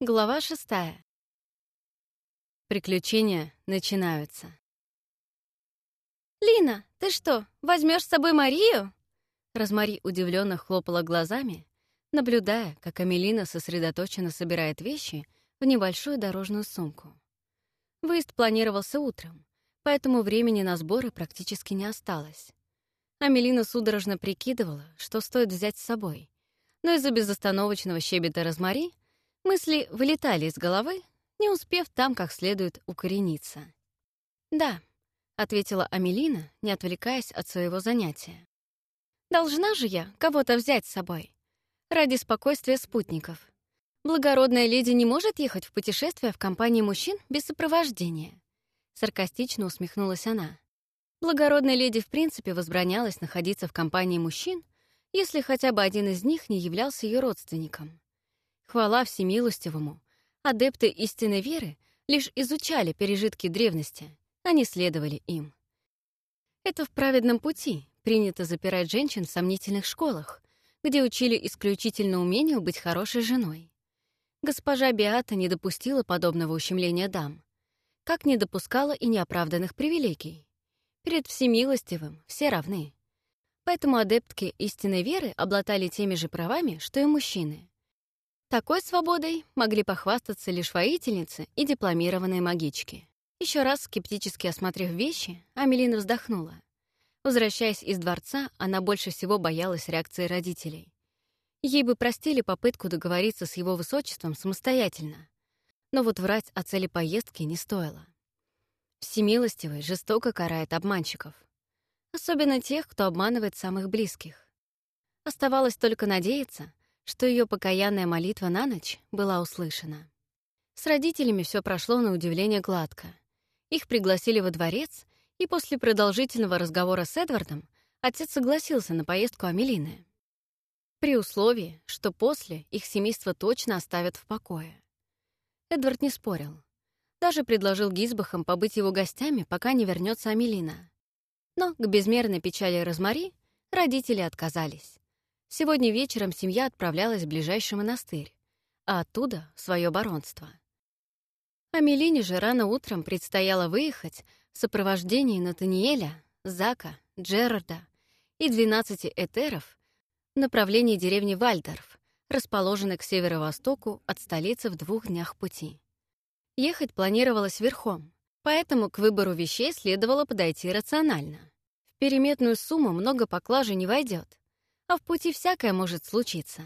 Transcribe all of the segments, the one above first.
Глава шестая. Приключения начинаются. «Лина, ты что, возьмешь с собой Марию?» Розмари удивленно хлопала глазами, наблюдая, как Амелина сосредоточенно собирает вещи в небольшую дорожную сумку. Выезд планировался утром, поэтому времени на сборы практически не осталось. Амелина судорожно прикидывала, что стоит взять с собой, но из-за безостановочного щебета Розмари мысли вылетали из головы, не успев там как следует укорениться. «Да», — ответила Амелина, не отвлекаясь от своего занятия. «Должна же я кого-то взять с собой. Ради спокойствия спутников. Благородная леди не может ехать в путешествие в компании мужчин без сопровождения». Саркастично усмехнулась она. Благородной леди в принципе возбранялось находиться в компании мужчин, если хотя бы один из них не являлся ее родственником. Хвала всемилостивому, адепты истинной веры лишь изучали пережитки древности, а не следовали им. Это в праведном пути принято запирать женщин в сомнительных школах, где учили исключительно умению быть хорошей женой. Госпожа Биата не допустила подобного ущемления дам, как не допускала и неоправданных привилегий. Перед всемилостивым все равны. Поэтому адептки истинной веры обладали теми же правами, что и мужчины. Такой свободой могли похвастаться лишь воительницы и дипломированные магички. Еще раз скептически осмотрев вещи, Амелина вздохнула. Возвращаясь из дворца, она больше всего боялась реакции родителей. Ей бы простили попытку договориться с его высочеством самостоятельно. Но вот врать о цели поездки не стоило. Всемилостивый жестоко карает обманщиков. Особенно тех, кто обманывает самых близких. Оставалось только надеяться, что ее покаянная молитва на ночь была услышана. С родителями все прошло на удивление гладко. Их пригласили во дворец, и после продолжительного разговора с Эдвардом отец согласился на поездку Амелины. При условии, что после их семейство точно оставят в покое. Эдвард не спорил. Даже предложил Гизбахам побыть его гостями, пока не вернется Амелина. Но к безмерной печали Розмари родители отказались. Сегодня вечером семья отправлялась в ближайший монастырь, а оттуда — в свое баронство. Амелине же рано утром предстояло выехать в сопровождении Натаниэля, Зака, Джерарда и 12 этеров в направлении деревни Вальдорф, расположенной к северо-востоку от столицы в двух днях пути. Ехать планировалось верхом, поэтому к выбору вещей следовало подойти рационально. В переметную сумму много поклажи не войдет, а в пути всякое может случиться.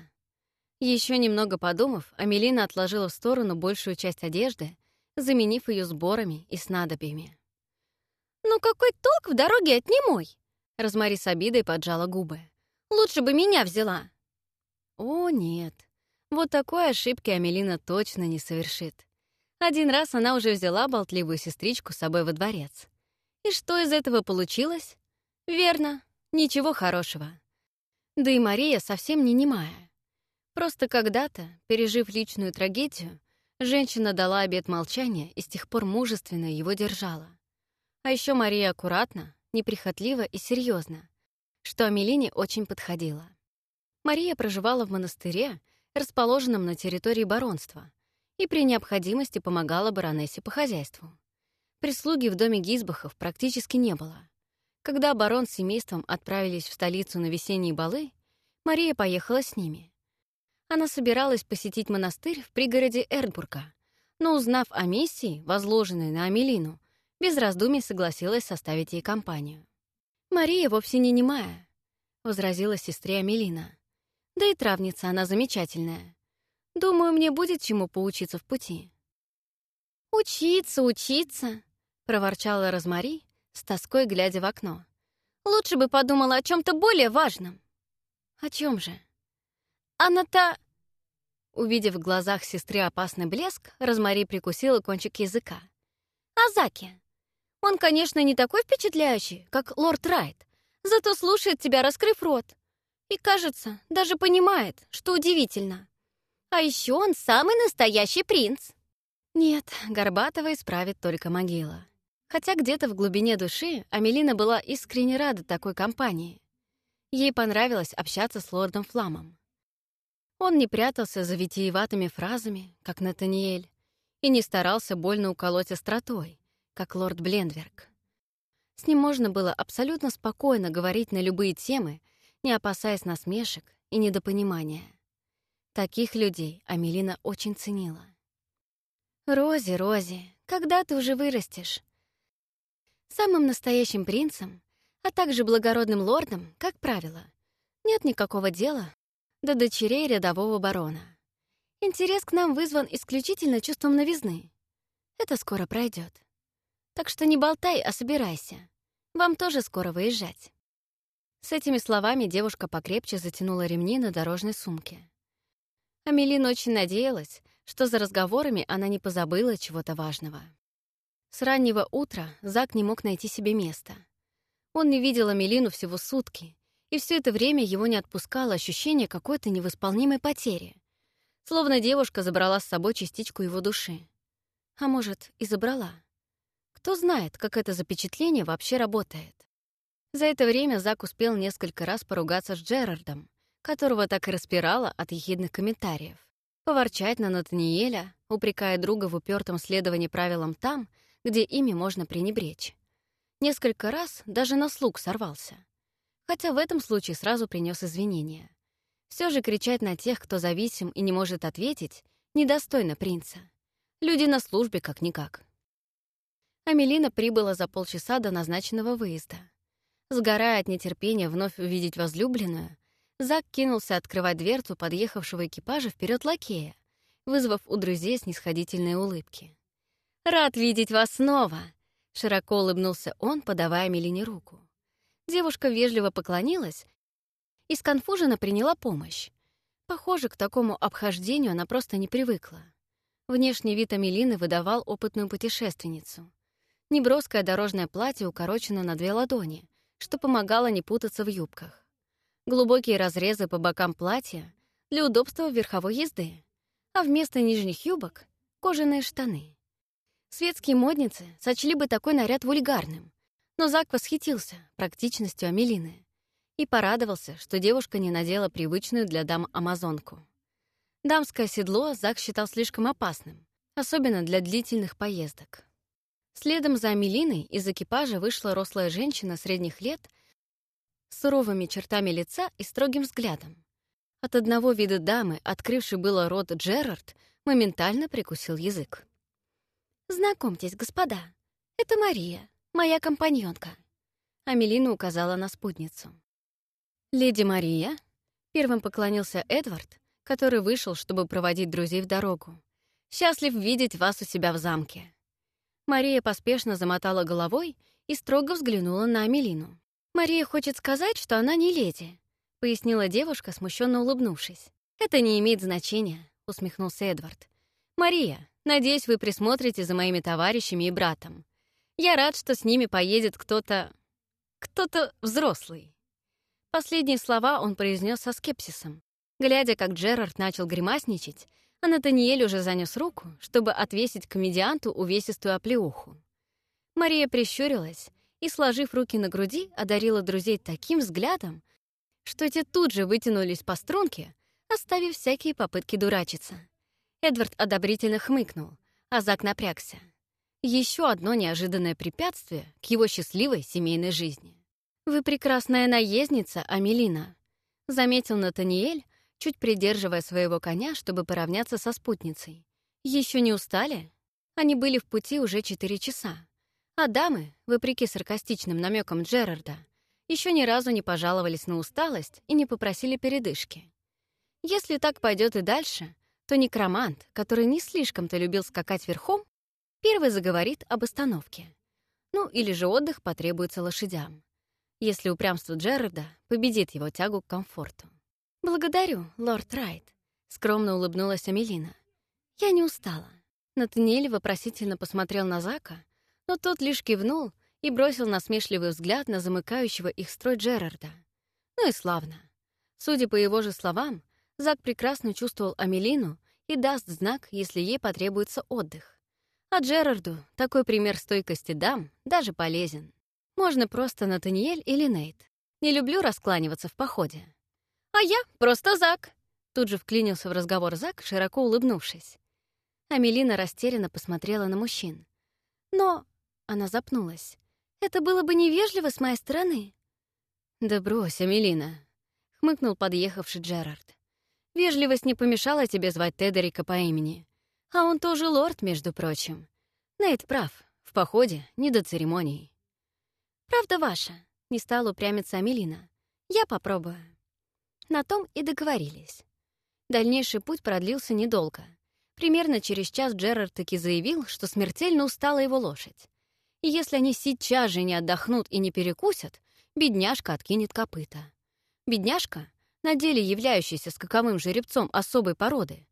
Еще немного подумав, Амелина отложила в сторону большую часть одежды, заменив ее сборами и снадобьями. «Ну какой толк в дороге от немой?» Розмари с обидой поджала губы. «Лучше бы меня взяла». О, нет. Вот такой ошибки Амелина точно не совершит. Один раз она уже взяла болтливую сестричку с собой во дворец. И что из этого получилось? Верно, ничего хорошего. Да и Мария совсем не немая. Просто когда-то, пережив личную трагедию, женщина дала обет молчания и с тех пор мужественно его держала. А еще Мария аккуратно, неприхотлива и серьезно, что Амелине очень подходило. Мария проживала в монастыре, расположенном на территории баронства, и при необходимости помогала баронессе по хозяйству. Прислуги в доме Гизбахов практически не было. Когда барон с семейством отправились в столицу на весенние балы, Мария поехала с ними. Она собиралась посетить монастырь в пригороде Эрнбурга, но, узнав о миссии, возложенной на Амелину, без раздумий согласилась составить ей компанию. «Мария вовсе не немая», — возразила сестре Амелина. «Да и травница она замечательная. Думаю, мне будет чему поучиться в пути». «Учиться, учиться», — проворчала Розмари, с тоской глядя в окно. «Лучше бы подумала о чем то более важном». «О чем же?» «Она-то...» Увидев в глазах сестры опасный блеск, Розмари прикусила кончик языка. «Азаки. Он, конечно, не такой впечатляющий, как лорд Райт, зато слушает тебя, раскрыв рот. И, кажется, даже понимает, что удивительно. А еще он самый настоящий принц. Нет, Горбатова исправит только могила. Хотя где-то в глубине души Амелина была искренне рада такой компании. Ей понравилось общаться с лордом Фламом. Он не прятался за витиеватыми фразами, как Натаниэль, и не старался больно уколоть остротой, как лорд Блендверг. С ним можно было абсолютно спокойно говорить на любые темы, не опасаясь насмешек и недопонимания. Таких людей Амелина очень ценила. «Рози, Рози, когда ты уже вырастешь?» Самым настоящим принцем, а также благородным лордом, как правило, нет никакого дела до дочерей рядового барона. Интерес к нам вызван исключительно чувством новизны. Это скоро пройдет. Так что не болтай, а собирайся. Вам тоже скоро выезжать». С этими словами девушка покрепче затянула ремни на дорожной сумке. Амелина очень надеялась, что за разговорами она не позабыла чего-то важного. С раннего утра Зак не мог найти себе места. Он не видел Амелину всего сутки, и все это время его не отпускало ощущение какой-то невосполнимой потери. Словно девушка забрала с собой частичку его души. А может, и забрала. Кто знает, как это запечатление вообще работает. За это время Зак успел несколько раз поругаться с Джерардом, которого так и распирало от ехидных комментариев, поворчать на Натаниэля, упрекая друга в упертом следовании правилам там, где ими можно пренебречь. Несколько раз даже на слуг сорвался. Хотя в этом случае сразу принес извинения. Все же кричать на тех, кто зависим и не может ответить, недостойно принца. Люди на службе как-никак. Амелина прибыла за полчаса до назначенного выезда. Сгорая от нетерпения вновь увидеть возлюбленную, Зак кинулся открывать дверцу подъехавшего экипажа вперед лакея, вызвав у друзей снисходительные улыбки. «Рад видеть вас снова!» — широко улыбнулся он, подавая Амелине руку. Девушка вежливо поклонилась и сконфуженно приняла помощь. Похоже, к такому обхождению она просто не привыкла. Внешний вид Амелины выдавал опытную путешественницу. Неброское дорожное платье укорочено на две ладони, что помогало не путаться в юбках. Глубокие разрезы по бокам платья для удобства верховой езды, а вместо нижних юбок — кожаные штаны. Светские модницы сочли бы такой наряд вульгарным, но Зак восхитился практичностью Амелины и порадовался, что девушка не надела привычную для дам амазонку. Дамское седло Зак считал слишком опасным, особенно для длительных поездок. Следом за Амелиной из экипажа вышла рослая женщина средних лет с суровыми чертами лица и строгим взглядом. От одного вида дамы, открывший было рот Джерард, моментально прикусил язык. «Знакомьтесь, господа, это Мария, моя компаньонка». Амелина указала на спутницу. «Леди Мария?» — первым поклонился Эдвард, который вышел, чтобы проводить друзей в дорогу. «Счастлив видеть вас у себя в замке». Мария поспешно замотала головой и строго взглянула на Амелину. «Мария хочет сказать, что она не леди», — пояснила девушка, смущенно улыбнувшись. «Это не имеет значения», — усмехнулся Эдвард. «Мария, надеюсь, вы присмотрите за моими товарищами и братом. Я рад, что с ними поедет кто-то... кто-то взрослый». Последние слова он произнес со скепсисом. Глядя, как Джерард начал гримасничать, а Натаниэль уже занес руку, чтобы отвесить комедианту увесистую оплеуху. Мария прищурилась и, сложив руки на груди, одарила друзей таким взглядом, что те тут же вытянулись по струнке, оставив всякие попытки дурачиться. Эдвард одобрительно хмыкнул, а Зак напрягся. Еще одно неожиданное препятствие к его счастливой семейной жизни. «Вы прекрасная наездница, Амелина», — заметил Натаниэль, чуть придерживая своего коня, чтобы поравняться со спутницей. Еще не устали? Они были в пути уже четыре часа. А дамы, вопреки саркастичным намекам Джерарда, еще ни разу не пожаловались на усталость и не попросили передышки. Если так пойдет и дальше, то некромант, который не слишком-то любил скакать верхом, первый заговорит об остановке. Ну, или же отдых потребуется лошадям, если упрямство Джерарда победит его тягу к комфорту. «Благодарю, лорд Райт», — скромно улыбнулась Амелина. «Я не устала». Натаниэль вопросительно посмотрел на Зака, но тот лишь кивнул и бросил насмешливый взгляд на замыкающего их строй Джерарда. Ну и славно. Судя по его же словам, Зак прекрасно чувствовал Амелину и даст знак, если ей потребуется отдых. А Джерарду такой пример стойкости дам даже полезен. Можно просто Натаниэль или Нейт. Не люблю раскланиваться в походе. «А я просто Зак», — Тут же вклинился в разговор Зак, широко улыбнувшись. Амелина растерянно посмотрела на мужчин. «Но...» — она запнулась. «Это было бы невежливо с моей стороны». «Да брось, Амелина», — хмыкнул подъехавший Джерард. «Вежливость не помешала тебе звать Тедерика по имени. А он тоже лорд, между прочим. Нейт прав, в походе не до церемоний». «Правда ваша», — не стала упрямиться Амелина. «Я попробую». На том и договорились. Дальнейший путь продлился недолго. Примерно через час Джерард таки заявил, что смертельно устала его лошадь. И если они сейчас же не отдохнут и не перекусят, бедняжка откинет копыта. Бедняжка, на деле являющаяся скаковым жеребцом особой породы,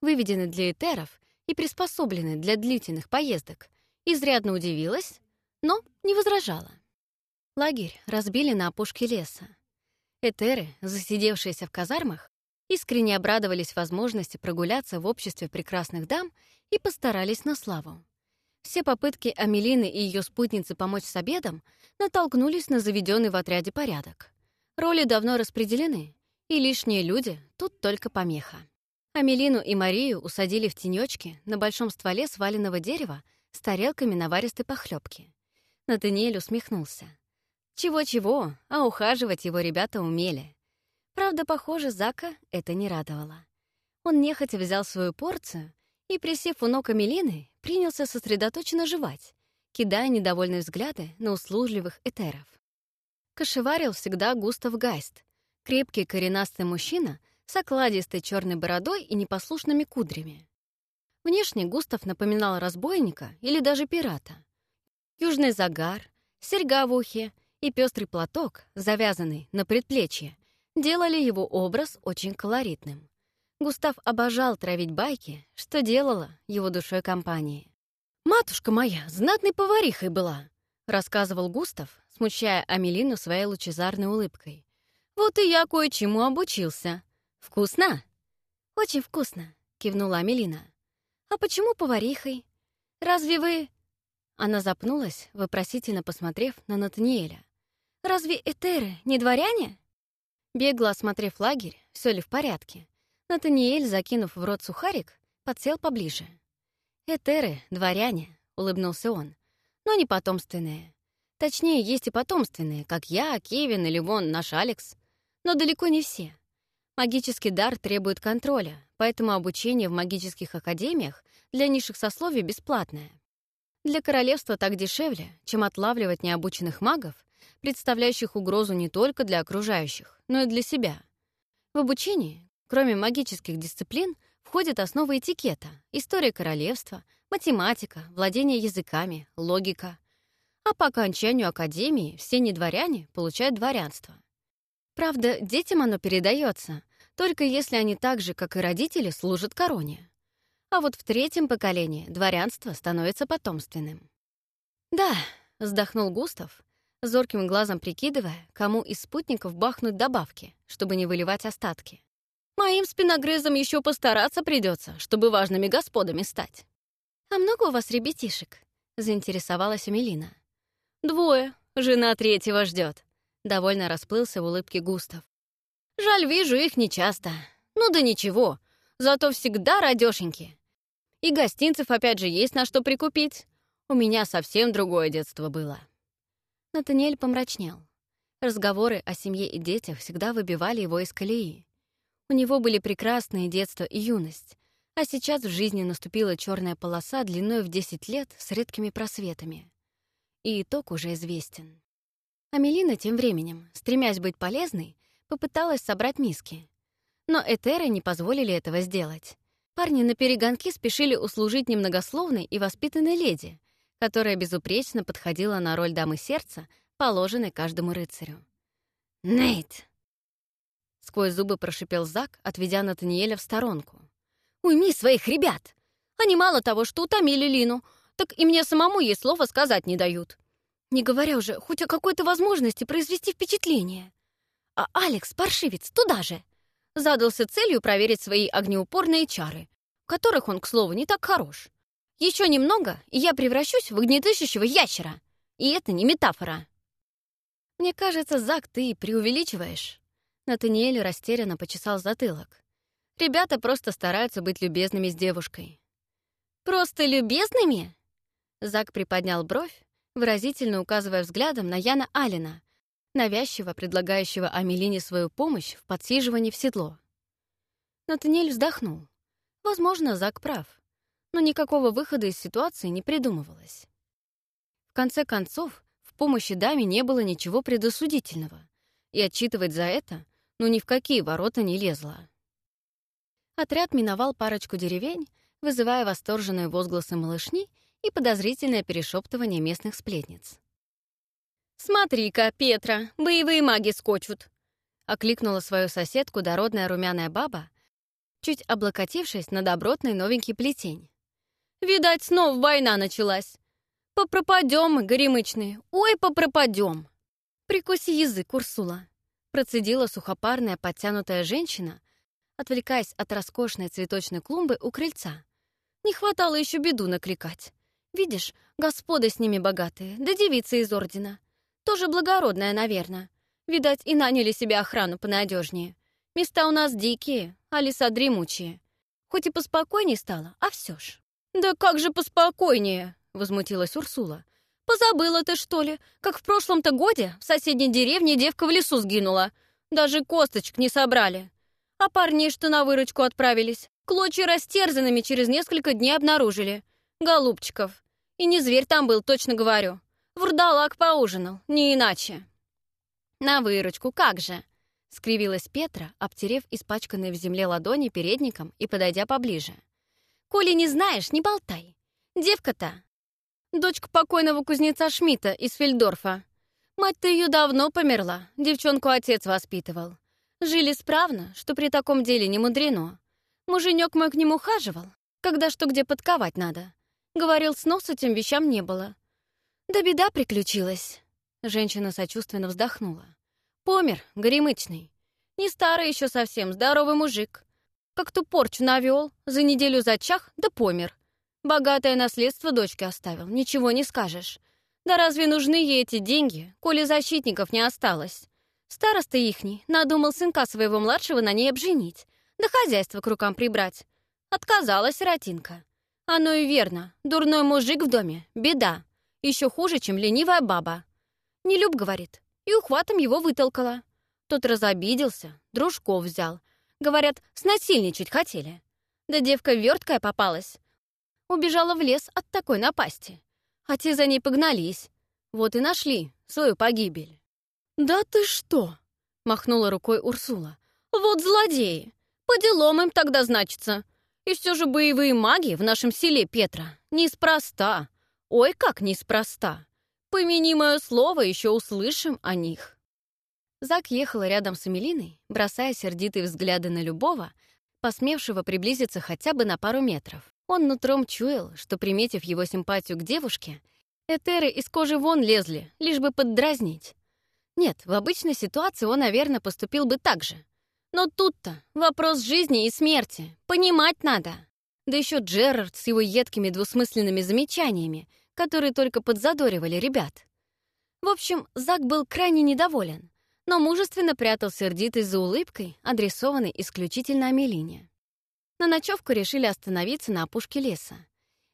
выведенный для этеров и приспособленный для длительных поездок, изрядно удивилась, но не возражала. Лагерь разбили на опушке леса. Этеры, засидевшиеся в казармах, искренне обрадовались возможности прогуляться в обществе прекрасных дам и постарались на славу. Все попытки Амелины и ее спутницы помочь с обедом натолкнулись на заведенный в отряде порядок. Роли давно распределены, и лишние люди тут только помеха. Амелину и Марию усадили в тенечке на большом стволе сваленного дерева с тарелками наваристой похлебки. Натаниэль усмехнулся. Чего-чего, а ухаживать его ребята умели. Правда, похоже, Зака это не радовало. Он нехотя взял свою порцию и, присев у ног Амелины, принялся сосредоточенно жевать, кидая недовольные взгляды на услужливых этеров. Кошеварил всегда Густав Гайст, крепкий коренастый мужчина с окладистой черной бородой и непослушными кудрями. Внешне Густав напоминал разбойника или даже пирата. Южный загар, серьга в ухе и пестрый платок, завязанный на предплечье, делали его образ очень колоритным. Густав обожал травить байки, что делало его душой компании. «Матушка моя знатной поварихой была», — рассказывал Густав, смущая Амелину своей лучезарной улыбкой. «Вот и я кое-чему обучился. Вкусно?» «Очень вкусно», — кивнула Амелина. «А почему поварихой? Разве вы...» Она запнулась, вопросительно посмотрев на Натаниэля. «Разве Этеры не дворяне?» Бегло осмотрев лагерь, все ли в порядке, Натаниэль, закинув в рот сухарик, подсел поближе. «Этеры, дворяне», — улыбнулся он, — «но не потомственные. Точнее, есть и потомственные, как я, Кевин или вон наш Алекс, но далеко не все. Магический дар требует контроля, поэтому обучение в магических академиях для низших сословий бесплатное. Для королевства так дешевле, чем отлавливать необученных магов представляющих угрозу не только для окружающих, но и для себя. В обучении, кроме магических дисциплин, входят основы этикета, история королевства, математика, владение языками, логика. А по окончанию академии все недворяне получают дворянство. Правда, детям оно передается, только если они так же, как и родители, служат короне. А вот в третьем поколении дворянство становится потомственным. «Да», — вздохнул Густав, зорким глазом прикидывая, кому из спутников бахнуть добавки, чтобы не выливать остатки. «Моим спиногрызам еще постараться придется, чтобы важными господами стать». «А много у вас ребятишек?» — заинтересовалась Амелина. «Двое. Жена третьего ждет. Довольно расплылся в улыбке Густав. «Жаль, вижу их нечасто. Ну да ничего, зато всегда радёшеньки. И гостинцев опять же есть на что прикупить. У меня совсем другое детство было». Натаниэль помрачнел. Разговоры о семье и детях всегда выбивали его из колеи. У него были прекрасные детство и юность, а сейчас в жизни наступила черная полоса длиной в 10 лет с редкими просветами. И итог уже известен. Амелина тем временем, стремясь быть полезной, попыталась собрать миски. Но Этеры не позволили этого сделать. Парни на перегонки спешили услужить немногословной и воспитанной леди, которая безупречно подходила на роль дамы сердца, положенной каждому рыцарю. «Нейт!» Сквозь зубы прошипел Зак, отведя Натаниэля в сторонку. «Уйми своих ребят! Они мало того, что утомили Лину, так и мне самому ей слова сказать не дают. Не говоря уже хоть о какой-то возможности произвести впечатление. А Алекс, паршивец, туда же! Задался целью проверить свои огнеупорные чары, в которых он, к слову, не так хорош. Еще немного, и я превращусь в огнедышащего ящера. И это не метафора. Мне кажется, Зак, ты преувеличиваешь. Натаниэль растерянно почесал затылок. Ребята просто стараются быть любезными с девушкой. «Просто любезными?» Зак приподнял бровь, выразительно указывая взглядом на Яна Алина, навязчиво предлагающего Амелине свою помощь в подсиживании в седло. Натаниэль вздохнул. Возможно, Зак прав, но никакого выхода из ситуации не придумывалось. В конце концов, в помощи даме не было ничего предосудительного, и отчитывать за это ну ни в какие ворота не лезла. Отряд миновал парочку деревень, вызывая восторженные возгласы малышни и подозрительное перешептывание местных сплетниц. «Смотри-ка, Петра, боевые маги скочут!» — окликнула свою соседку дородная румяная баба, чуть облокотившись на добротный новенький плетень. «Видать, снова война началась. Попропадем мы, горемычные, ой, попропадем!» «Прикуси язык, Урсула!» — процедила сухопарная подтянутая женщина, отвлекаясь от роскошной цветочной клумбы у крыльца. «Не хватало еще беду накликать. Видишь, господа с ними богатые, да девицы из ордена. Тоже благородная, наверное. Видать, и наняли себе охрану понадежнее. Места у нас дикие, а леса дремучие. Хоть и поспокойнее стало, а все ж. «Да как же поспокойнее?» — возмутилась Урсула. «Позабыла ты, что ли, как в прошлом-то годе в соседней деревне девка в лесу сгинула. Даже косточек не собрали. А парни, что на выручку отправились, клочья растерзанными через несколько дней обнаружили. Голубчиков. И не зверь там был, точно говорю. Вурдалак поужинал, не иначе. На выручку, как же? Скривилась Петра, обтерев испачканные в земле ладони передником и подойдя поближе. «Коли не знаешь, не болтай. Девка-то — дочка покойного кузнеца Шмидта из Фельдорфа. Мать-то ее давно померла, девчонку отец воспитывал. Жили справно, что при таком деле не мудрено. Муженек мой к нему ухаживал, когда что где подковать надо. Говорил, снос этим вещам не было. Да беда приключилась. Женщина сочувственно вздохнула. Помер, горемычный. Не старый еще совсем, здоровый мужик. Как ту порчу навел, за неделю зачах, да помер. Богатое наследство дочке оставил, ничего не скажешь. Да разве нужны ей эти деньги, коли защитников не осталось? Староста ихний надумал сынка своего младшего на ней обженить, да хозяйство к рукам прибрать. Отказалась сиротинка. Оно и верно, дурной мужик в доме — беда. Еще хуже, чем ленивая баба. Не люб, говорит, и ухватом его вытолкала. Тот разобиделся, дружков взял. Говорят, снасильничать хотели. Да девка верткая попалась. Убежала в лес от такой напасти. А те за ней погнались. Вот и нашли свою погибель. «Да ты что?» — махнула рукой Урсула. «Вот злодеи! По делам им тогда значится. И все же боевые маги в нашем селе Петра неспроста. Ой, как неспроста. Помяни мое слово, еще услышим о них. Зак ехал рядом с Эмилиной, бросая сердитые взгляды на любого, посмевшего приблизиться хотя бы на пару метров. Он нутром чуял, что, приметив его симпатию к девушке, этеры из кожи вон лезли, лишь бы поддразнить. Нет, в обычной ситуации он, наверное, поступил бы так же. Но тут-то вопрос жизни и смерти. Понимать надо. Да еще Джерард с его едкими двусмысленными замечаниями, которые только подзадоривали ребят. В общем, Зак был крайне недоволен, но мужественно прятал сердитый за улыбкой, адресованной исключительно Амелине. На ночевку решили остановиться на опушке леса.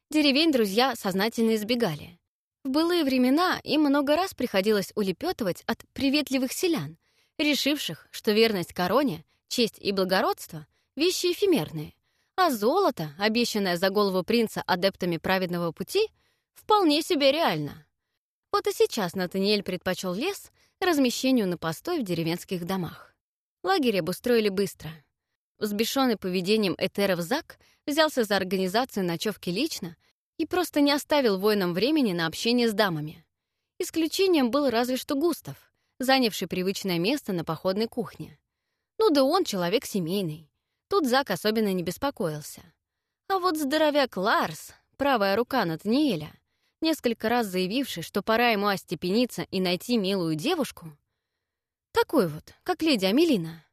Деревень друзья сознательно избегали. В былые времена им много раз приходилось улепетывать от приветливых селян, решивших, что верность короне, честь и благородство — вещи эфемерные, а золото, обещанное за голову принца адептами праведного пути, вполне себе реально. Вот и сейчас Натаниэль предпочел лес размещению на постой в деревенских домах. Лагерь обустроили быстро. Взбешенный поведением Этеров Зак взялся за организацию ночевки лично и просто не оставил воинам времени на общение с дамами. Исключением был разве что Густав, занявший привычное место на походной кухне. Ну да он человек семейный. Тут Зак особенно не беспокоился. А вот здоровяк Ларс, правая рука Натаниэля, несколько раз заявивший, что пора ему остепениться и найти милую девушку, такой вот, как леди Амелина,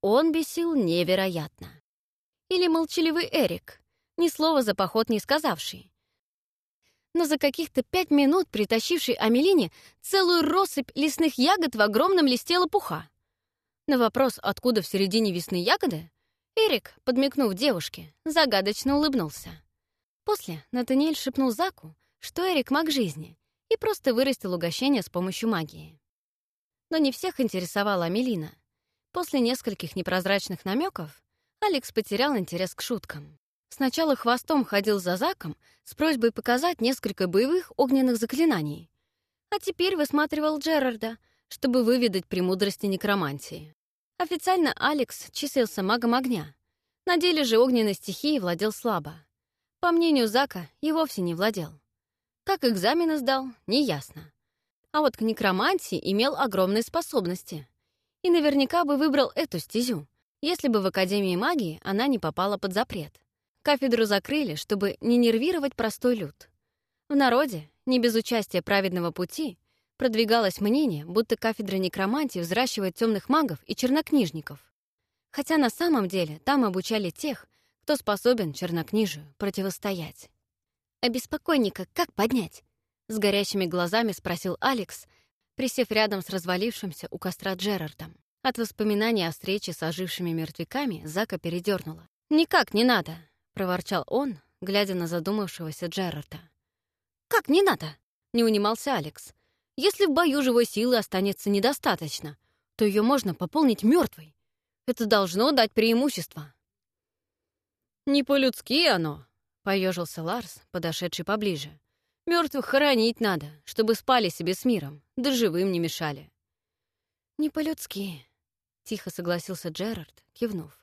он бесил невероятно. Или молчаливый Эрик, ни слова за поход не сказавший, но за каких-то пять минут притащивший Амелине целую россыпь лесных ягод в огромном листе лопуха. На вопрос, откуда в середине весны ягоды, Эрик, подмигнув девушке, загадочно улыбнулся. После Натаниэль шепнул Заку, что Эрик маг жизни, и просто вырастил угощение с помощью магии. Но не всех интересовала Амелина. После нескольких непрозрачных намеков Алекс потерял интерес к шуткам. Сначала хвостом ходил за Заком с просьбой показать несколько боевых огненных заклинаний, а теперь высматривал Джерарда, чтобы выведать премудрости некромантии. Официально Алекс числился магом огня. На деле же огненной стихией владел слабо. По мнению Зака, и вовсе не владел. Как экзамены сдал, неясно. А вот к некромантии имел огромные способности. И наверняка бы выбрал эту стезю, если бы в Академии магии она не попала под запрет. Кафедру закрыли, чтобы не нервировать простой люд. В народе, не без участия праведного пути, продвигалось мнение, будто кафедра некромантии взращивает темных магов и чернокнижников. Хотя на самом деле там обучали тех, кто способен чернокнижию противостоять. «А беспокойника как поднять?» — с горящими глазами спросил Алекс, присев рядом с развалившимся у костра Джерардом. От воспоминаний о встрече с ожившими мертвяками Зака передернула. «Никак не надо», — проворчал он, глядя на задумавшегося Джерарда. «Как не надо?» — не унимался Алекс. Если в бою живой силы останется недостаточно, то ее можно пополнить мертвой. Это должно дать преимущество. «Не по-людски оно», — поежился Ларс, подошедший поближе. Мертвых хоронить надо, чтобы спали себе с миром, да живым не мешали». «Не по-людски», — тихо согласился Джерард, кивнув.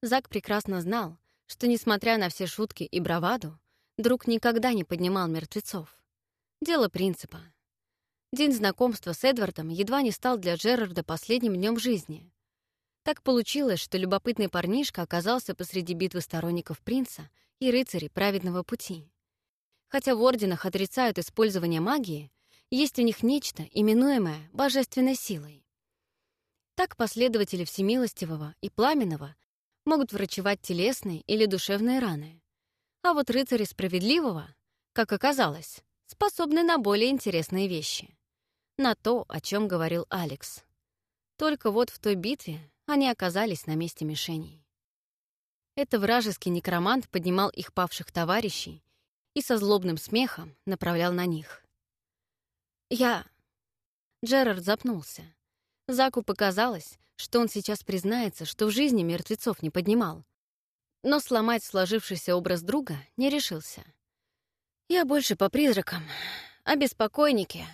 Зак прекрасно знал, что, несмотря на все шутки и браваду, друг никогда не поднимал мертвецов. Дело принципа. День знакомства с Эдвардом едва не стал для Джерарда последним днем жизни. Так получилось, что любопытный парнишка оказался посреди битвы сторонников принца и рыцарей праведного пути. Хотя в орденах отрицают использование магии, есть у них нечто, именуемое божественной силой. Так последователи Всемилостивого и Пламенного могут врачевать телесные или душевные раны. А вот рыцари Справедливого, как оказалось, способны на более интересные вещи на то, о чем говорил Алекс. Только вот в той битве они оказались на месте мишеней. Это вражеский некромант поднимал их павших товарищей и со злобным смехом направлял на них. «Я...» Джерард запнулся. Заку показалось, что он сейчас признается, что в жизни мертвецов не поднимал. Но сломать сложившийся образ друга не решился. «Я больше по призракам, а беспокойники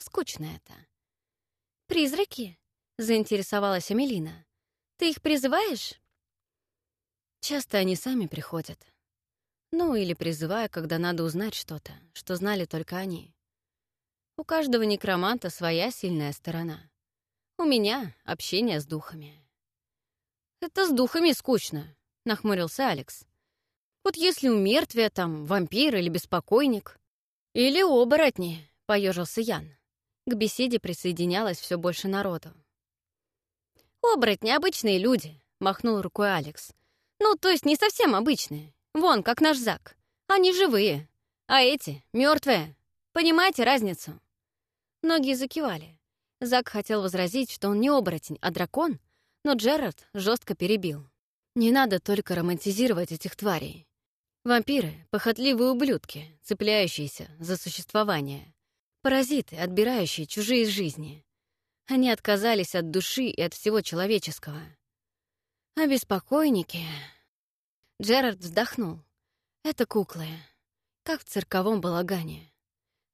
Скучно это. «Призраки?» — заинтересовалась Амелина. «Ты их призываешь?» Часто они сами приходят. Ну, или призываю, когда надо узнать что-то, что знали только они. У каждого некроманта своя сильная сторона. У меня — общение с духами. «Это с духами скучно», — нахмурился Алекс. «Вот если у мертвия там вампир или беспокойник, или оборотни», — поежился Ян. К беседе присоединялось все больше народу. «Оборотни — обычные люди», — махнул рукой Алекс. «Ну, то есть не совсем обычные. Вон, как наш Зак. Они живые. А эти — мертвые. Понимаете разницу?» Многие закивали. Зак хотел возразить, что он не оборотень, а дракон, но Джерард жестко перебил. «Не надо только романтизировать этих тварей. Вампиры — похотливые ублюдки, цепляющиеся за существование. Паразиты, отбирающие чужие жизни. Они отказались от души и от всего человеческого. А беспокойники... Джерард вздохнул. Это куклы, как в цирковом балагане.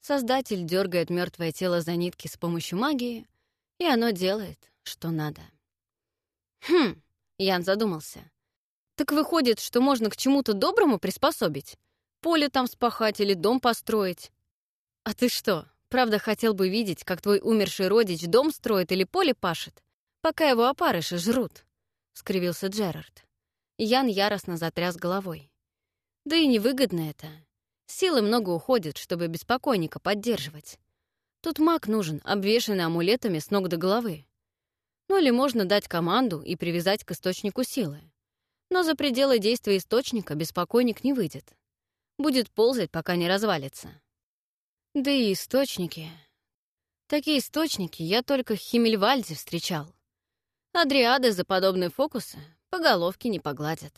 Создатель дергает мертвое тело за нитки с помощью магии, и оно делает, что надо. Хм, Ян задумался. Так выходит, что можно к чему-то доброму приспособить? Поле там спахать или дом построить? А ты что, Правда, хотел бы видеть, как твой умерший родич дом строит или поле пашет, пока его опарыши жрут», — скривился Джерард. Ян яростно затряс головой. «Да и невыгодно это. Силы много уходит, чтобы беспокойника поддерживать. Тут маг нужен, обвешанный амулетами с ног до головы. Ну или можно дать команду и привязать к источнику силы. Но за пределы действия источника беспокойник не выйдет. Будет ползать, пока не развалится. Да и источники. Такие источники я только в Химмельвальде встречал. Адриады за подобные фокусы по головке не погладят.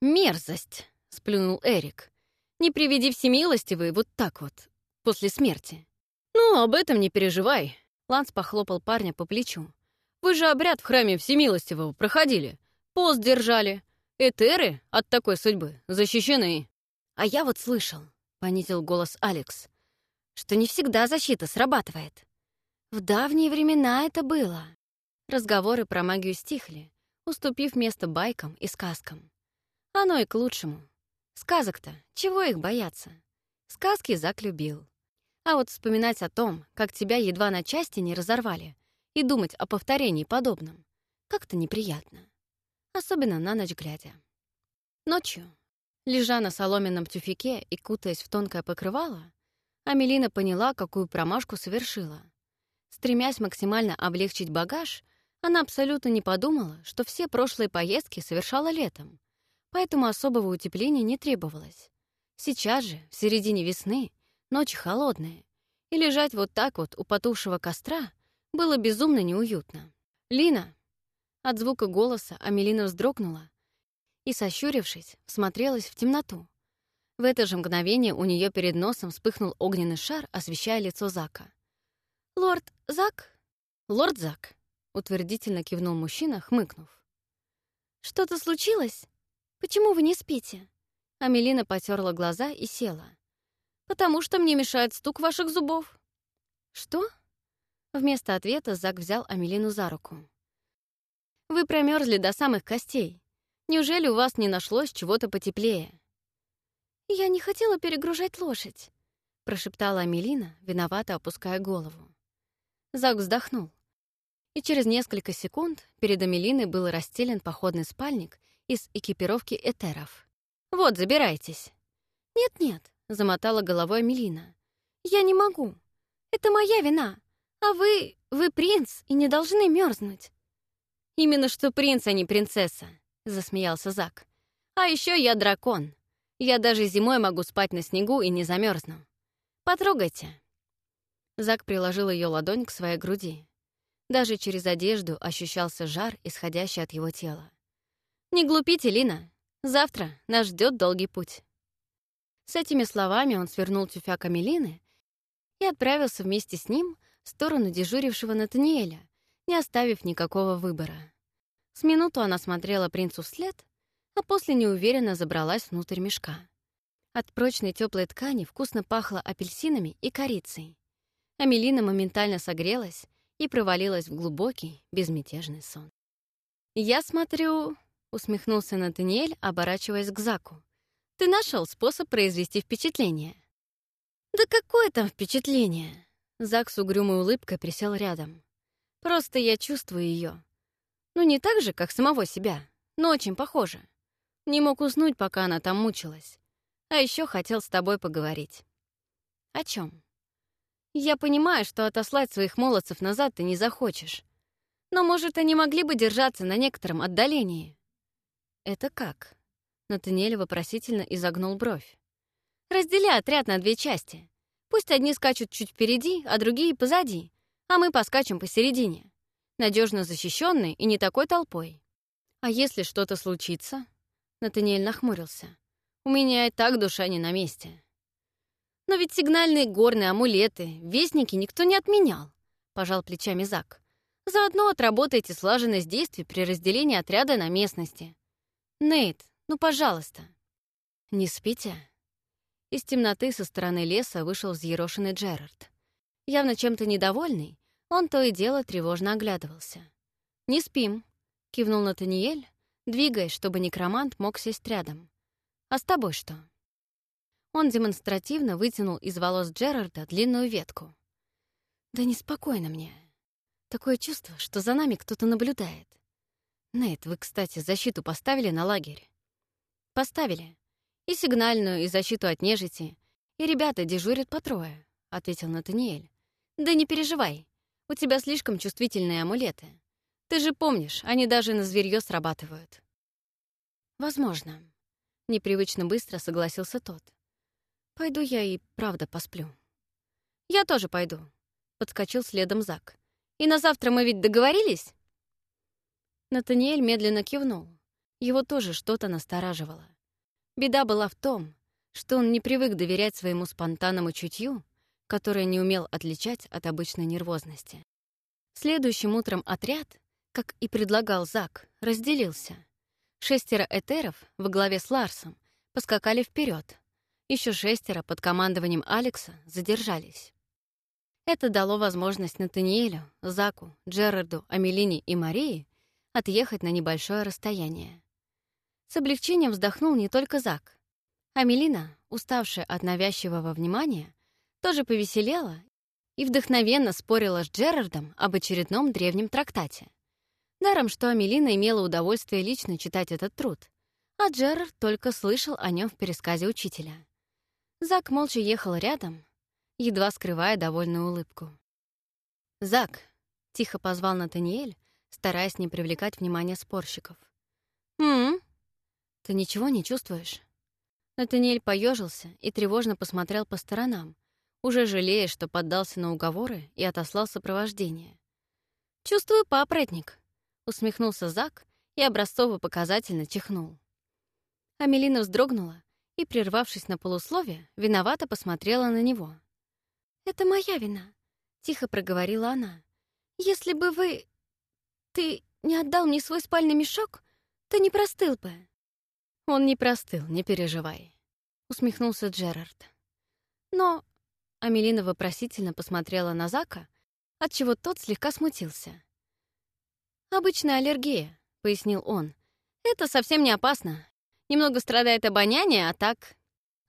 «Мерзость!» — сплюнул Эрик. «Не приведи всемилостивый вот так вот, после смерти». «Ну, об этом не переживай», — Ланс похлопал парня по плечу. «Вы же обряд в храме всемилостивого проходили, пост держали. Этеры от такой судьбы защищены». «А я вот слышал», — понизил голос Алекс, «что не всегда защита срабатывает. В давние времена это было». Разговоры про магию стихли, уступив место байкам и сказкам. Оно и к лучшему. Сказок-то, чего их бояться? Сказки Зак любил. А вот вспоминать о том, как тебя едва на части не разорвали, и думать о повторении подобном, как-то неприятно. Особенно на ночь глядя. Ночью, лежа на соломенном тюфике и кутаясь в тонкое покрывало, Амелина поняла, какую промашку совершила. Стремясь максимально облегчить багаж, она абсолютно не подумала, что все прошлые поездки совершала летом, поэтому особого утепления не требовалось. Сейчас же, в середине весны, ночь холодная, и лежать вот так вот у потухшего костра было безумно неуютно. «Лина!» От звука голоса Амелина вздрогнула и, сощурившись, смотрелась в темноту. В это же мгновение у нее перед носом вспыхнул огненный шар, освещая лицо Зака. «Лорд Зак?» «Лорд Зак», — утвердительно кивнул мужчина, хмыкнув. «Что-то случилось? Почему вы не спите?» Амелина потерла глаза и села. «Потому что мне мешает стук ваших зубов». «Что?» Вместо ответа Зак взял Амелину за руку. «Вы промерзли до самых костей. Неужели у вас не нашлось чего-то потеплее?» «Я не хотела перегружать лошадь», — прошептала Амелина, виновато опуская голову. Зак вздохнул и через несколько секунд перед Амелиной был расстелен походный спальник из экипировки этеров. «Вот, забирайтесь». «Нет-нет», — замотала головой Амелина. «Я не могу. Это моя вина. А вы... вы принц и не должны мерзнуть». «Именно что принц, а не принцесса», — засмеялся Зак. «А еще я дракон. Я даже зимой могу спать на снегу и не замерзну. Потрогайте». Зак приложил ее ладонь к своей груди. Даже через одежду ощущался жар, исходящий от его тела. «Не глупите, Лина. Завтра нас ждет долгий путь». С этими словами он свернул тюфяк Амелины и отправился вместе с ним в сторону дежурившего Натаниэля, не оставив никакого выбора. С минуту она смотрела принцу вслед, а после неуверенно забралась внутрь мешка. От прочной теплой ткани вкусно пахло апельсинами и корицей. Амелина моментально согрелась и провалилась в глубокий, безмятежный сон. «Я смотрю...» — усмехнулся Натаниэль, оборачиваясь к Заку. «Ты нашел способ произвести впечатление». «Да какое там впечатление?» Зак с угрюмой улыбкой присел рядом. «Просто я чувствую ее. Ну, не так же, как самого себя, но очень похоже. Не мог уснуть, пока она там мучилась. А еще хотел с тобой поговорить». «О чем? Я понимаю, что отослать своих молодцев назад ты не захочешь. Но, может, они могли бы держаться на некотором отдалении. Это как? Натаниэль вопросительно изогнул бровь. Раздели отряд на две части. Пусть одни скачут чуть впереди, а другие позади, а мы поскачем посередине. Надежно защищенные и не такой толпой. А если что-то случится? Натаниэль нахмурился. У меня и так душа не на месте. Но ведь сигнальные горные амулеты, вестники никто не отменял, — пожал плечами Зак. Заодно отработайте слаженность действий при разделении отряда на местности. Нейт, ну, пожалуйста. Не спите? Из темноты со стороны леса вышел взъерошенный Джерард. Явно чем-то недовольный, он то и дело тревожно оглядывался. «Не спим», — кивнул Натаниэль, двигаясь, чтобы некромант мог сесть рядом. «А с тобой что?» Он демонстративно вытянул из волос Джерарда длинную ветку. «Да неспокойно мне. Такое чувство, что за нами кто-то наблюдает. Нейт, вы, кстати, защиту поставили на лагерь?» «Поставили. И сигнальную, и защиту от нежити. И ребята дежурят по трое», — ответил Натаниэль. «Да не переживай. У тебя слишком чувствительные амулеты. Ты же помнишь, они даже на зверьё срабатывают». «Возможно», — непривычно быстро согласился тот. Пойду я и правда посплю. Я тоже пойду, подскочил следом Зак. И на завтра мы ведь договорились? Натаниэль медленно кивнул, Его тоже что-то настораживало. Беда была в том, что он не привык доверять своему спонтанному чутью, которое не умел отличать от обычной нервозности. Следующим утром отряд, как и предлагал Зак, разделился. Шестеро этеров во главе с Ларсом поскакали вперед. Еще шестеро под командованием Алекса задержались. Это дало возможность Натаниэлю, Заку, Джерарду, Амелине и Марии отъехать на небольшое расстояние. С облегчением вздохнул не только Зак. Амелина, уставшая от навязчивого внимания, тоже повеселела и вдохновенно спорила с Джерардом об очередном древнем трактате. Даром, что Амелина имела удовольствие лично читать этот труд, а Джерард только слышал о нем в пересказе учителя. Зак молча ехал рядом, едва скрывая довольную улыбку. «Зак», — тихо позвал Натаниэль, стараясь не привлекать внимания спорщиков. «М-м, ты ничего не чувствуешь?» Натаниэль поежился и тревожно посмотрел по сторонам, уже жалея, что поддался на уговоры и отослал сопровождение. «Чувствую папоротник», — усмехнулся Зак и образцово-показательно чихнул. Амелина вздрогнула и, прервавшись на полусловие, виновато посмотрела на него. «Это моя вина», — тихо проговорила она. «Если бы вы... Ты не отдал мне свой спальный мешок, то не простыл бы». «Он не простыл, не переживай», — усмехнулся Джерард. «Но Амелина вопросительно посмотрела на Зака, отчего тот слегка смутился. «Обычная аллергия», — пояснил он. «Это совсем не опасно. Немного страдает обоняние, а так...»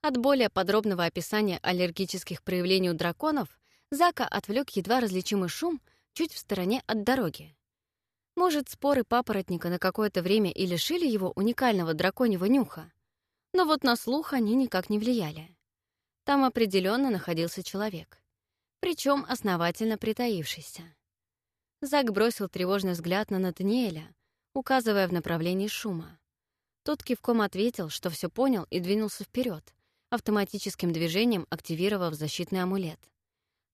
От более подробного описания аллергических проявлений у драконов Зака отвлек едва различимый шум чуть в стороне от дороги. Может, споры папоротника на какое-то время и лишили его уникального драконьего нюха, но вот на слух они никак не влияли. Там определенно находился человек, причем основательно притаившийся. Зак бросил тревожный взгляд на Натаниэля, указывая в направлении шума. Тот кивком ответил, что все понял и двинулся вперед, автоматическим движением активировав защитный амулет.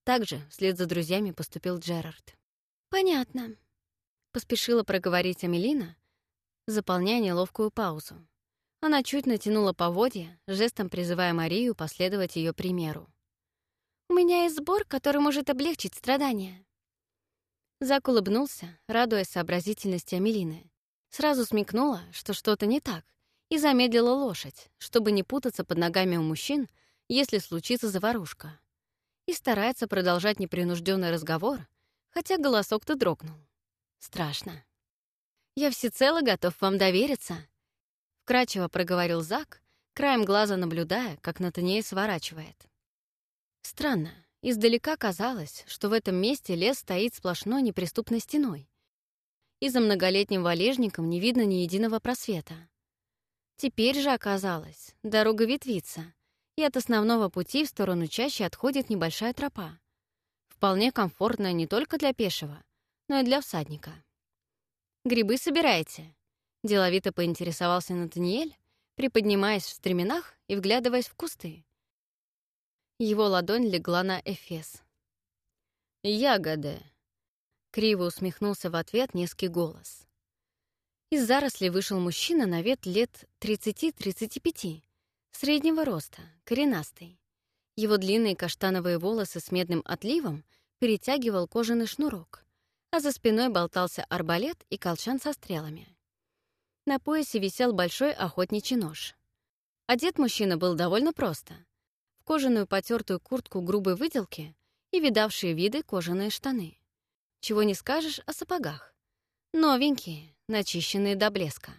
Также вслед за друзьями поступил Джерард. «Понятно», — поспешила проговорить Амелина, заполняя неловкую паузу. Она чуть натянула поводья, жестом призывая Марию последовать ее примеру. «У меня есть сбор, который может облегчить страдания». Зак улыбнулся, радуясь сообразительности Амелины. Сразу смекнула, что что-то не так, и замедлила лошадь, чтобы не путаться под ногами у мужчин, если случится заварушка. И старается продолжать непринужденный разговор, хотя голосок-то дрогнул. Страшно. «Я всецело готов вам довериться», вкрадчиво проговорил Зак, краем глаза наблюдая, как Натаниэль сворачивает. Странно, издалека казалось, что в этом месте лес стоит сплошной неприступной стеной, и за многолетним валежником не видно ни единого просвета. Теперь же оказалось, дорога ветвится, и от основного пути в сторону чаще отходит небольшая тропа. Вполне комфортная не только для пешего, но и для всадника. «Грибы собираете?» Деловито поинтересовался Натаниэль, приподнимаясь в стременах и вглядываясь в кусты. Его ладонь легла на Эфес. «Ягоды!» — криво усмехнулся в ответ низкий голос. Из зарослей вышел мужчина на вид лет 30-35, среднего роста, коренастый. Его длинные каштановые волосы с медным отливом перетягивал кожаный шнурок, а за спиной болтался арбалет и колчан со стрелами. На поясе висел большой охотничий нож. Одет мужчина был довольно просто. Кожаную потертую куртку грубой выделки и видавшие виды кожаные штаны. Чего не скажешь о сапогах. Новенькие, начищенные до блеска.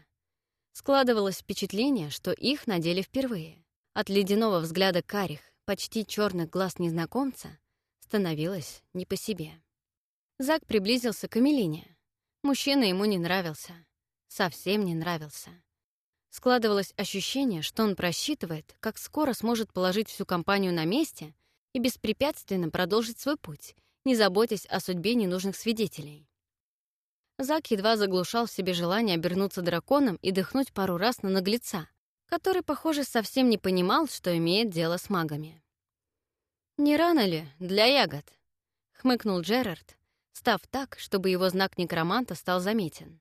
Складывалось впечатление, что их надели впервые. От ледяного взгляда карих, почти черных глаз незнакомца становилось не по себе. Зак приблизился к Эмилине. Мужчина ему не нравился совсем не нравился. Складывалось ощущение, что он просчитывает, как скоро сможет положить всю компанию на месте и беспрепятственно продолжить свой путь, не заботясь о судьбе ненужных свидетелей. Зак едва заглушал в себе желание обернуться драконом и дыхнуть пару раз на наглеца, который, похоже, совсем не понимал, что имеет дело с магами. «Не рано ли для ягод?» — хмыкнул Джерард, став так, чтобы его знак некроманта стал заметен.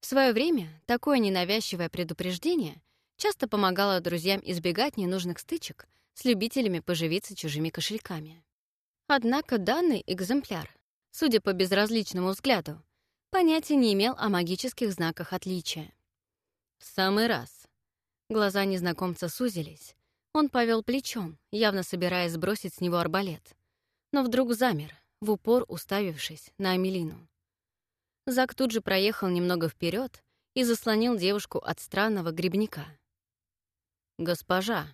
В свое время такое ненавязчивое предупреждение часто помогало друзьям избегать ненужных стычек с любителями поживиться чужими кошельками. Однако данный экземпляр, судя по безразличному взгляду, понятия не имел о магических знаках отличия. В самый раз. Глаза незнакомца сузились. Он повел плечом, явно собираясь сбросить с него арбалет. Но вдруг замер, в упор уставившись на Амелину. Зак тут же проехал немного вперед и заслонил девушку от странного грибника. «Госпожа!»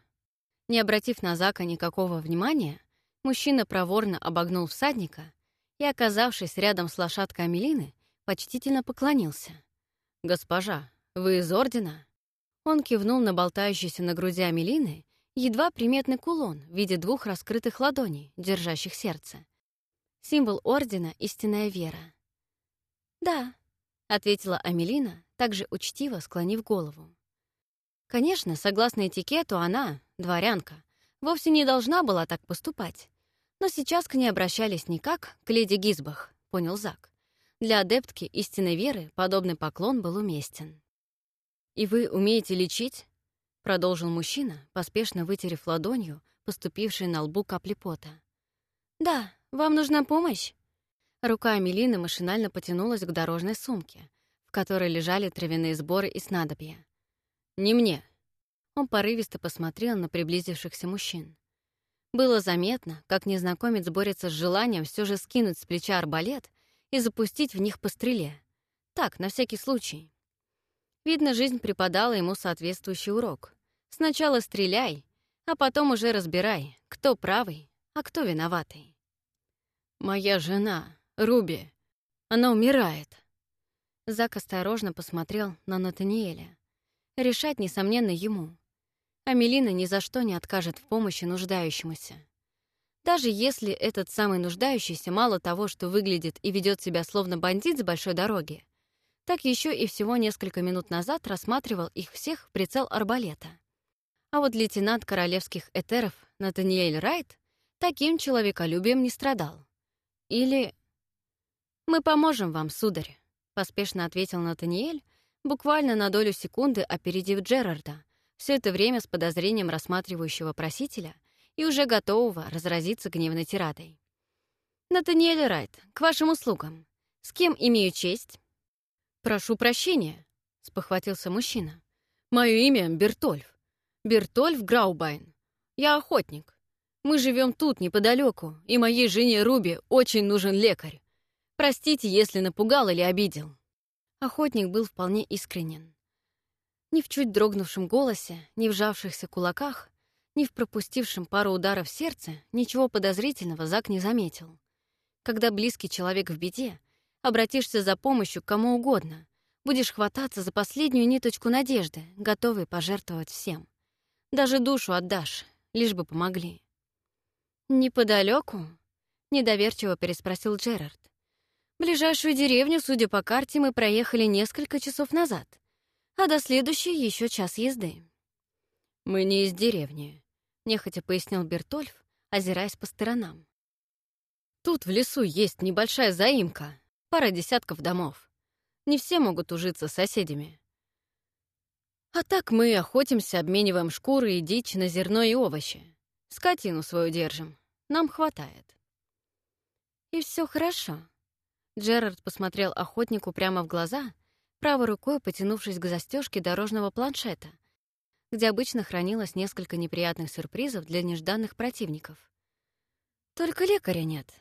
Не обратив на Зака никакого внимания, мужчина проворно обогнул всадника и, оказавшись рядом с лошадкой Амелины, почтительно поклонился. «Госпожа, вы из Ордена?» Он кивнул на болтающийся на груди Амелины едва приметный кулон в виде двух раскрытых ладоней, держащих сердце. Символ Ордена — истинная вера. «Да», — ответила Амелина, также учтиво склонив голову. Конечно, согласно этикету, она, дворянка, вовсе не должна была так поступать. Но сейчас к ней обращались не как к леди Гизбах, понял Зак. Для адептки истинной веры подобный поклон был уместен. «И вы умеете лечить?» — продолжил мужчина, поспешно вытерев ладонью поступившие на лбу капли пота. «Да, вам нужна помощь?» Рука Амелины машинально потянулась к дорожной сумке, в которой лежали травяные сборы и снадобья. «Не мне». Он порывисто посмотрел на приблизившихся мужчин. Было заметно, как незнакомец борется с желанием все же скинуть с плеча арбалет и запустить в них по стреле. Так, на всякий случай. Видно, жизнь преподала ему соответствующий урок. Сначала стреляй, а потом уже разбирай, кто правый, а кто виноватый. «Моя жена», Руби, она умирает». Зак осторожно посмотрел на Натаниэля. Решать, несомненно, ему. А Мелина ни за что не откажет в помощи нуждающемуся. Даже если этот самый нуждающийся мало того, что выглядит и ведет себя словно бандит с большой дороги, так еще и всего несколько минут назад рассматривал их всех в прицел арбалета. А вот лейтенант королевских этеров Натаниэль Райт таким человеколюбием не страдал. Или «Мы поможем вам, сударь», — поспешно ответил Натаниэль, буквально на долю секунды опередив Джерарда, все это время с подозрением рассматривающего просителя и уже готового разразиться гневной тирадой. «Натаниэль Райт, к вашим услугам. С кем имею честь?» «Прошу прощения», — спохватился мужчина. «Мое имя Бертольф. Бертольф Граубайн. Я охотник. Мы живем тут, неподалеку, и моей жене Руби очень нужен лекарь. Простите, если напугал или обидел». Охотник был вполне искренен. Ни в чуть дрогнувшем голосе, ни в сжавшихся кулаках, ни в пропустившем пару ударов сердца ничего подозрительного Зак не заметил. Когда близкий человек в беде, обратишься за помощью к кому угодно, будешь хвататься за последнюю ниточку надежды, готовый пожертвовать всем. Даже душу отдашь, лишь бы помогли. «Неподалеку?» — недоверчиво переспросил Джерард. Ближайшую деревню, судя по карте, мы проехали несколько часов назад, а до следующей еще час езды. «Мы не из деревни», — нехотя пояснил Бертольф, озираясь по сторонам. «Тут в лесу есть небольшая заимка, пара десятков домов. Не все могут ужиться с соседями. А так мы охотимся, обмениваем шкуры и дичь на зерно и овощи. Скотину свою держим. Нам хватает». «И все хорошо», Джерард посмотрел охотнику прямо в глаза, правой рукой потянувшись к застежке дорожного планшета, где обычно хранилось несколько неприятных сюрпризов для нежданных противников. «Только лекаря нет».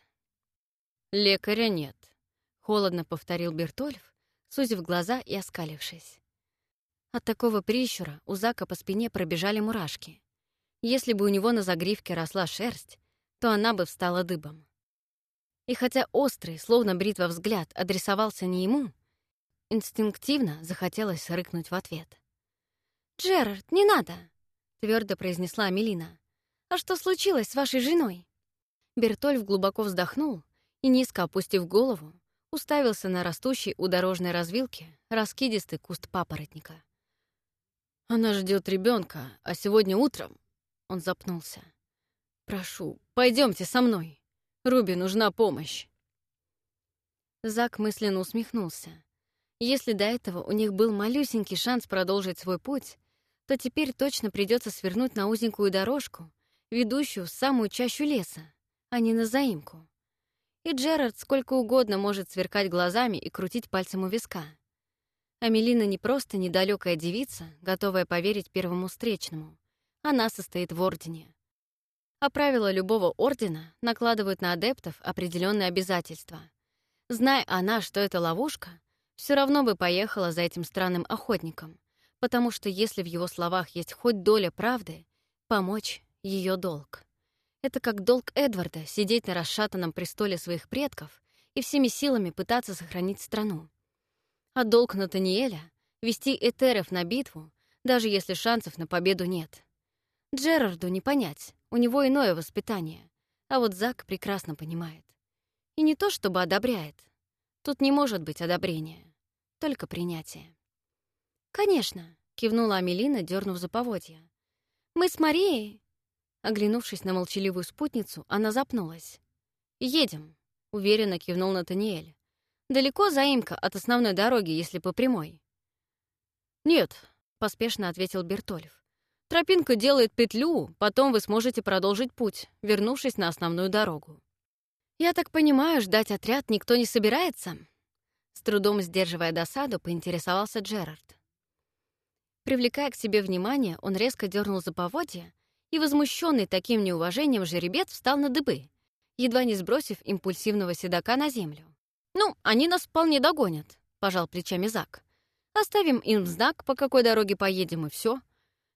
«Лекаря нет», — холодно повторил Бертольф, сузив глаза и оскалившись. От такого прищура у Зака по спине пробежали мурашки. Если бы у него на загривке росла шерсть, то она бы встала дыбом. И хотя острый, словно бритва взгляд, адресовался не ему, инстинктивно захотелось рыкнуть в ответ. «Джерард, не надо!» — твердо произнесла Амелина. «А что случилось с вашей женой?» Бертольф глубоко вздохнул и, низко опустив голову, уставился на растущий у дорожной развилки раскидистый куст папоротника. «Она ждет ребенка, а сегодня утром...» Он запнулся. «Прошу, пойдемте со мной». Руби нужна помощь. Зак мысленно усмехнулся. Если до этого у них был малюсенький шанс продолжить свой путь, то теперь точно придется свернуть на узенькую дорожку, ведущую в самую чащу леса, а не на заимку. И Джерард сколько угодно может сверкать глазами и крутить пальцем у виска. Амелина не просто недалекая девица, готовая поверить первому встречному. Она состоит в Ордене. А правила любого Ордена накладывают на адептов определенные обязательства. Зная она, что это ловушка, все равно бы поехала за этим странным охотником, потому что если в его словах есть хоть доля правды, помочь — ее долг. Это как долг Эдварда — сидеть на расшатанном престоле своих предков и всеми силами пытаться сохранить страну. А долг Натаниэля — вести Этеров на битву, даже если шансов на победу нет. Джерарду не понять, у него иное воспитание, а вот Зак прекрасно понимает. И не то чтобы одобряет. Тут не может быть одобрения, только принятие. «Конечно», — кивнула Амелина, дернув за поводья. «Мы с Марией...» Оглянувшись на молчаливую спутницу, она запнулась. «Едем», — уверенно кивнул Натаниэль. «Далеко заимка от основной дороги, если по прямой?» «Нет», — поспешно ответил Бертольф. «Тропинка делает петлю, потом вы сможете продолжить путь, вернувшись на основную дорогу». «Я так понимаю, ждать отряд никто не собирается?» С трудом сдерживая досаду, поинтересовался Джерард. Привлекая к себе внимание, он резко дернул за поводья, и возмущенный таким неуважением жеребец встал на дыбы, едва не сбросив импульсивного седока на землю. «Ну, они нас вполне догонят», — пожал плечами Зак. «Оставим им знак, по какой дороге поедем, и все.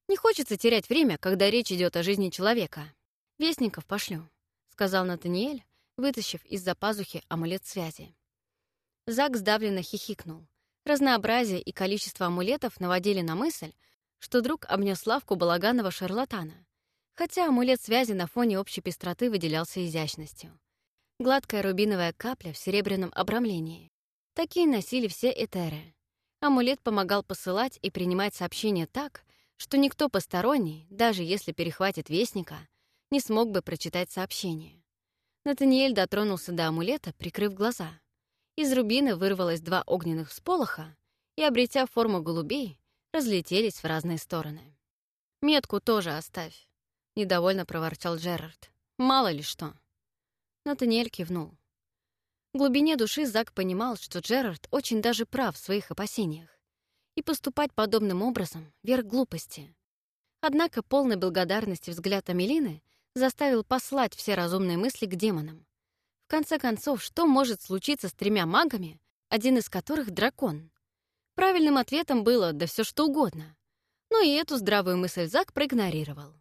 Не хочется терять время, когда речь идет о жизни человека. Вестников пошлю», — сказал Натаниэль, вытащив из-за пазухи амулет связи. Зак сдавленно хихикнул. Разнообразие и количество амулетов наводили на мысль, что друг обнес лавку балаганного шарлатана, хотя амулет связи на фоне общей пестроты выделялся изящностью. Гладкая рубиновая капля в серебряном обрамлении. Такие носили все этеры. Амулет помогал посылать и принимать сообщения так, что никто посторонний, даже если перехватит вестника, не смог бы прочитать сообщение. Натаниэль дотронулся до амулета, прикрыв глаза. Из рубина вырвалось два огненных всполоха и, обретя форму голубей, разлетелись в разные стороны. «Метку тоже оставь», — недовольно проворчал Джерард. «Мало ли что». Натаниэль кивнул. В глубине души Зак понимал, что Джерард очень даже прав в своих опасениях. И поступать подобным образом — верх глупости. Однако полный благодарности взгляд Амелины заставил послать все разумные мысли к демонам. В конце концов, что может случиться с тремя магами, один из которых — дракон? Правильным ответом было «да все что угодно». Но и эту здравую мысль Зак проигнорировал.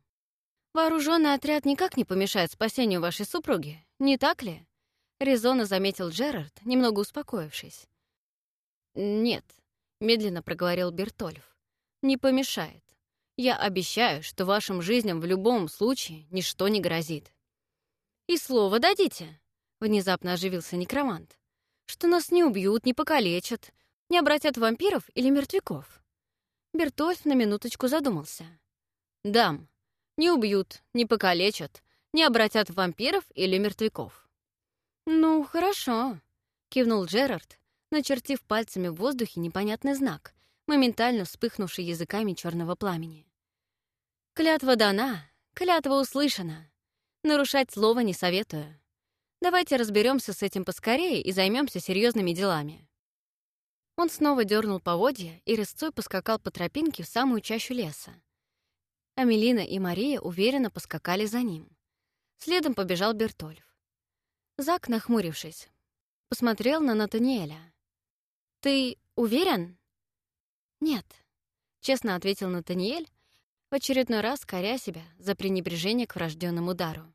«Вооруженный отряд никак не помешает спасению вашей супруги, не так ли?» — резонно заметил Джерард, немного успокоившись. «Нет», — медленно проговорил Бертольф, — «не помешает. Я обещаю, что вашим жизням в любом случае ничто не грозит». «И слово дадите», — внезапно оживился некромант, «что нас не убьют, не покалечат, не обратят в вампиров или мертвяков». Бертольф на минуточку задумался. «Дам, не убьют, не покалечат, не обратят в вампиров или мертвяков». «Ну, хорошо», — кивнул Джерард, начертив пальцами в воздухе непонятный знак, моментально вспыхнувший языками черного пламени. Клятва дана, клятва услышана. Нарушать слово не советую. Давайте разберемся с этим поскорее и займемся серьезными делами. Он снова дернул поводья и рысцой поскакал по тропинке в самую чащу леса. Амелина и Мария уверенно поскакали за ним. Следом побежал Бертольф. Зак, нахмурившись, посмотрел на Натаниэля. «Ты уверен?» «Нет», — честно ответил Натаниэль, в очередной раз коря себя за пренебрежение к врожденному удару.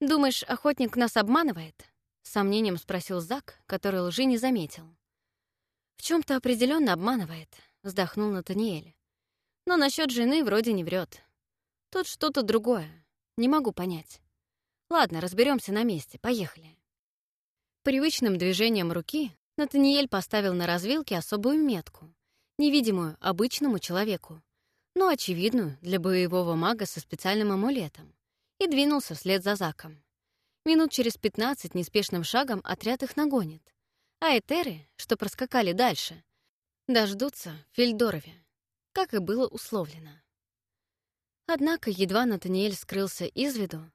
«Думаешь, охотник нас обманывает?» — с сомнением спросил Зак, который лжи не заметил. «В чем то определенно обманывает», — вздохнул Натаниэль. «Но насчет жены вроде не врет. Тут что-то другое. Не могу понять. Ладно, разберемся на месте. Поехали». Привычным движением руки Натаниэль поставил на развилке особую метку, невидимую обычному человеку, но очевидную для боевого мага со специальным амулетом, и двинулся вслед за Заком. Минут через пятнадцать неспешным шагом отряд их нагонит, а Этеры, что проскакали дальше, дождутся в Фельдорове, как и было условлено. Однако едва Натаниэль скрылся из виду,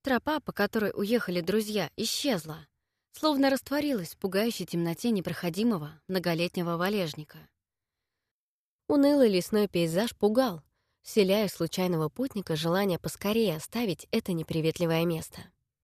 тропа, по которой уехали друзья, исчезла, словно растворилась в пугающей темноте непроходимого многолетнего валежника. Унылый лесной пейзаж пугал, вселяя случайного путника желание поскорее оставить это неприветливое место.